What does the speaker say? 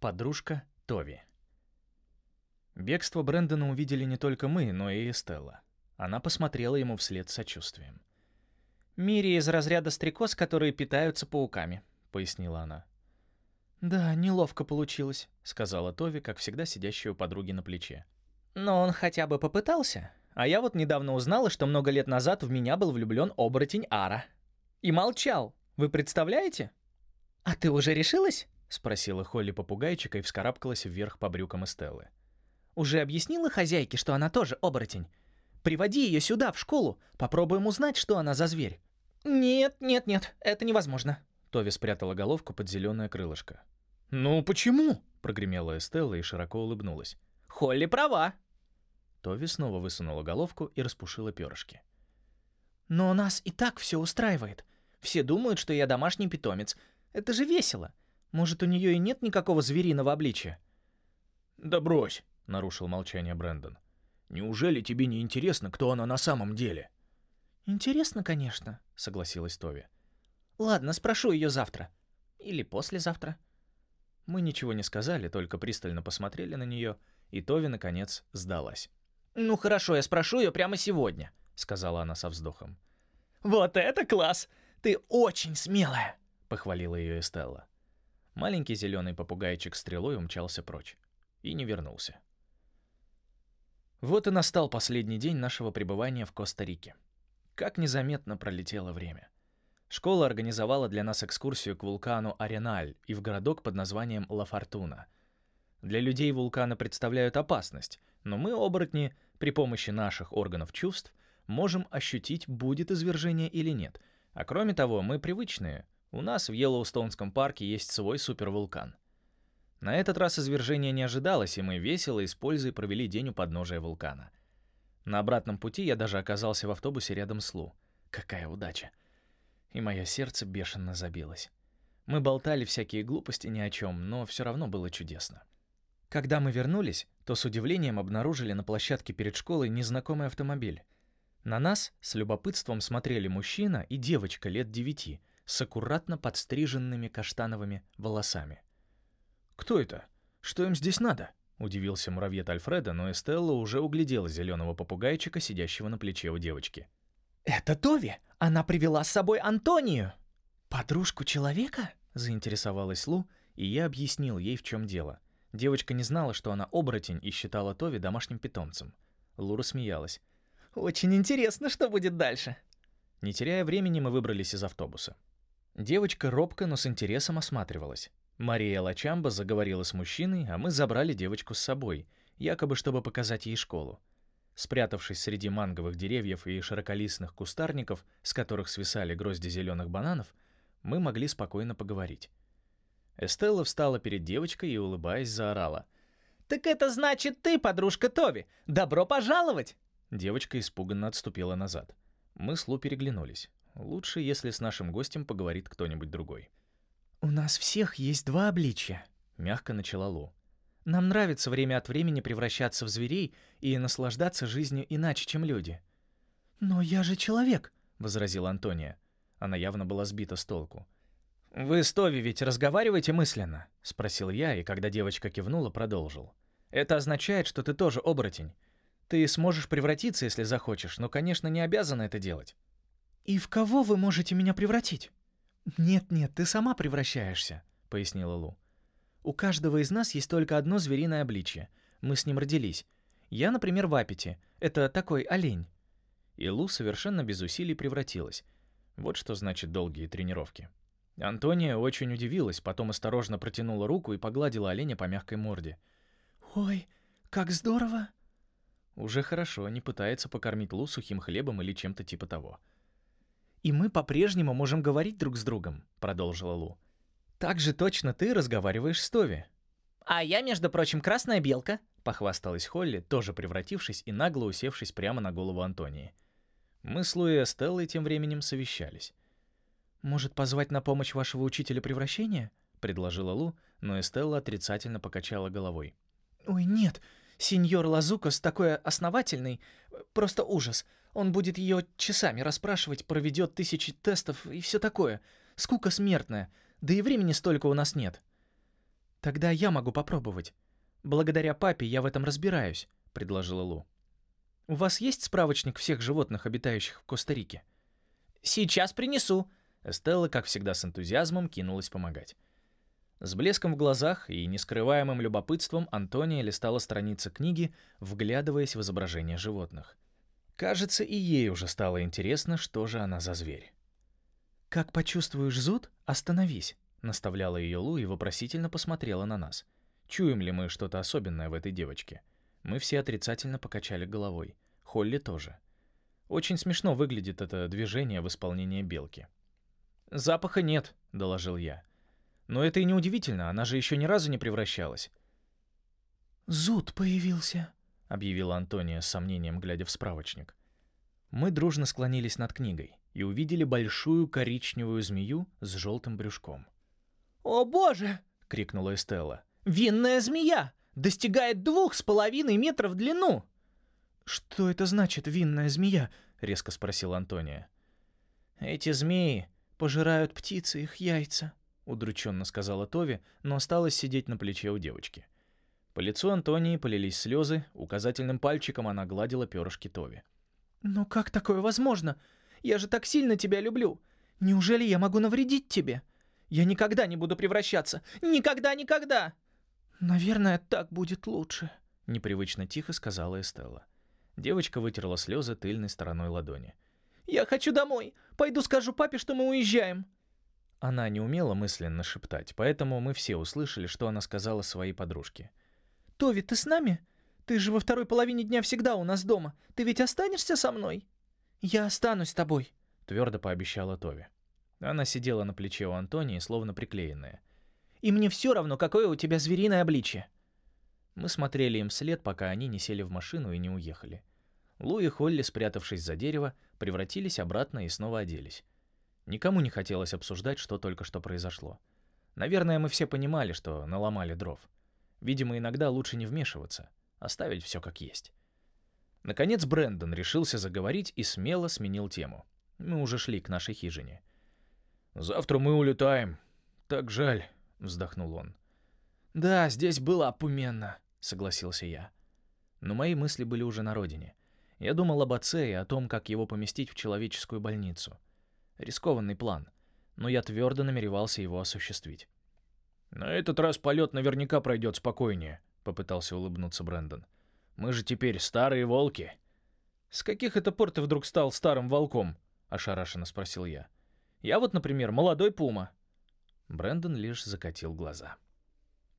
Подружка Тови. Бегство Брэндона увидели не только мы, но и Эстелла. Она посмотрела ему вслед сочувствием. «Мири из разряда стрекоз, которые питаются пауками», — пояснила она. «Да, неловко получилось», — сказала Тови, как всегда сидящая у подруги на плече. «Но он хотя бы попытался. А я вот недавно узнала, что много лет назад в меня был влюблен оборотень Ара. И молчал. Вы представляете?» «А ты уже решилась?» — спросила Холли попугайчика и вскарабкалась вверх по брюкам Эстеллы. «Уже объяснила хозяйке, что она тоже оборотень? Приводи ее сюда, в школу. Попробуем узнать, что она за зверь». «Нет, нет, нет, это невозможно». Тови спрятала головку под зеленое крылышко. «Ну почему?» — прогремела Эстелла и широко улыбнулась. «Холли права». Тови снова высунула головку и распушила перышки. «Но нас и так все устраивает. Все думают, что я домашний питомец. Это же весело. Может, у нее и нет никакого звериного обличия?» «Да брось», — нарушил молчание Брэндон. «Неужели тебе не интересно, кто она на самом деле?» «Интересно, конечно», — согласилась Тови. «Ладно, спрошу ее завтра. Или послезавтра». Мы ничего не сказали, только пристально посмотрели на нее, и Тови, наконец, сдалась. «Ну хорошо, я спрошу ее прямо сегодня», — сказала она со вздохом. «Вот это класс! Ты очень смелая!» — похвалила ее Эстелла. Маленький зеленый попугайчик стрелой умчался прочь. И не вернулся. Вот и настал последний день нашего пребывания в Коста-Рике. Как незаметно пролетело время. Школа организовала для нас экскурсию к вулкану Ареналь и в городок под названием Ла Фортуна. Для людей вулканы представляют опасность, но мы, оборотни, при помощи наших органов чувств, можем ощутить, будет извержение или нет. А кроме того, мы привычные — у нас в Йеллоустонском парке есть свой супервулкан. На этот раз извержения не ожидалось, и мы весело и с пользой провели день у подножия вулкана. На обратном пути я даже оказался в автобусе рядом с Лу. Какая удача! И мое сердце бешено забилось. Мы болтали всякие глупости ни о чем, но все равно было чудесно. Когда мы вернулись, то с удивлением обнаружили на площадке перед школой незнакомый автомобиль. На нас с любопытством смотрели мужчина и девочка лет девяти — с аккуратно подстриженными каштановыми волосами. «Кто это? Что им здесь надо?» — удивился муравьед Альфреда, но Эстелла уже углядела зеленого попугайчика, сидящего на плече у девочки. «Это Тови! Она привела с собой Антонию!» «Подружку человека?» — заинтересовалась Лу, и я объяснил ей, в чем дело. Девочка не знала, что она оборотень и считала Тови домашним питомцем. Лу рассмеялась. «Очень интересно, что будет дальше!» Не теряя времени, мы выбрались из автобуса. Девочка робко, но с интересом осматривалась. Мария Лачамба заговорила с мужчиной, а мы забрали девочку с собой, якобы чтобы показать ей школу. Спрятавшись среди манговых деревьев и широколистных кустарников, с которых свисали грозди зеленых бананов, мы могли спокойно поговорить. Эстелла встала перед девочкой и, улыбаясь, заорала. «Так это значит ты, подружка Тови! Добро пожаловать!» Девочка испуганно отступила назад. Мы с Лу переглянулись. Лучше, если с нашим гостем поговорит кто-нибудь другой. «У нас всех есть два обличия», — мягко начала Лу. «Нам нравится время от времени превращаться в зверей и наслаждаться жизнью иначе, чем люди». «Но я же человек», — возразила Антония. Она явно была сбита с толку. «Вы с Тови ведь разговариваете мысленно?» — спросил я, и когда девочка кивнула, продолжил. «Это означает, что ты тоже оборотень. Ты сможешь превратиться, если захочешь, но, конечно, не обязана это делать. «И в кого вы можете меня превратить?» «Нет-нет, ты сама превращаешься», — пояснила Лу. «У каждого из нас есть только одно звериное обличье. Мы с ним родились. Я, например, в аппете. Это такой олень». И Лу совершенно без усилий превратилась. Вот что значит долгие тренировки. Антония очень удивилась, потом осторожно протянула руку и погладила оленя по мягкой морде. «Ой, как здорово!» Уже хорошо, не пытается покормить Лу сухим хлебом или чем-то типа того. «И мы по-прежнему можем говорить друг с другом», — продолжила Лу. «Так же точно ты разговариваешь с Тови». «А я, между прочим, красная белка», — похвасталась Холли, тоже превратившись и нагло усевшись прямо на голову Антонии. Мы с Луи и Эстеллой тем временем совещались. «Может, позвать на помощь вашего учителя превращения?» — предложила Лу, но Эстелла отрицательно покачала головой. «Ой, нет, сеньор Лазукас такой основательный, просто ужас. Он будет ее часами расспрашивать, проведет тысячи тестов и все такое. Скука смертная. Да и времени столько у нас нет. Тогда я могу попробовать. Благодаря папе я в этом разбираюсь, предложила Лу. У вас есть справочник всех животных, обитающих в Коста-Рике? Сейчас принесу. Эстелла, как всегда, с энтузиазмом кинулась помогать. С блеском в глазах и нескрываемым любопытством Антония листала страницы книги, вглядываясь в изображение животных. Кажется, и ей уже стало интересно, что же она за зверь. «Как почувствуешь зуд, остановись», — наставляла ее Лу и вопросительно посмотрела на нас. Чуем ли мы что-то особенное в этой девочке? Мы все отрицательно покачали головой. Холли тоже. Очень смешно выглядит это движение в исполнении белки. «Запаха нет», — доложил я. Но это и не удивительно, она же еще ни разу не превращалась. «Зуд появился», — объявила Антония с сомнением, глядя в справочник. Мы дружно склонились над книгой и увидели большую коричневую змею с желтым брюшком. «О боже!» — крикнула Эстелла. «Винная змея! Достигает двух с половиной метров в длину!» «Что это значит, винная змея?» — резко спросила Антония. «Эти змеи пожирают птицы их яйца», удрученно сказала Тови, но осталась сидеть на плече у девочки. По лицу Антонии полились слезы, указательным пальчиком она гладила перышки Тови. «Но как такое возможно? Я же так сильно тебя люблю. Неужели я могу навредить тебе? Я никогда не буду превращаться. Никогда, никогда!» «Наверное, так будет лучше», — непривычно тихо сказала Эстелла. Девочка вытерла слезы тыльной стороной ладони. «Я хочу домой. Пойду скажу папе, что мы уезжаем». Она не умела мысленно шептать, поэтому мы все услышали, что она сказала своей подружке. «Тови, ты с нами? Ты же во второй половине дня всегда у нас дома. Ты ведь останешься со мной?» «Я останусь с тобой», — твердо пообещала Тови. Она сидела на плече у Антонии, словно приклеенная. «И мне все равно, какое у тебя звериное обличье». Мы смотрели им вслед, пока они не сели в машину и не уехали. Лу и Холли, спрятавшись за дерево, превратились обратно и снова оделись. Никому не хотелось обсуждать, что только что произошло. Наверное, мы все понимали, что наломали дров. Видимо, иногда лучше не вмешиваться, оставить все как есть. Наконец Брэндон решился заговорить и смело сменил тему. Мы уже шли к нашей хижине. «Завтра мы улетаем. Так жаль», — вздохнул он. «Да, здесь было опуменно», — согласился я. Но мои мысли были уже на родине. Я думал об отце и о том, как его поместить в человеческую больницу — Рискованный план, но я твердо намеревался его осуществить. «На этот раз полет наверняка пройдет спокойнее», — попытался улыбнуться Брэндон. «Мы же теперь старые волки». «С каких это пор ты вдруг стал старым волком?» — ошарашенно спросил я. «Я вот, например, молодой пума». Брэндон лишь закатил глаза.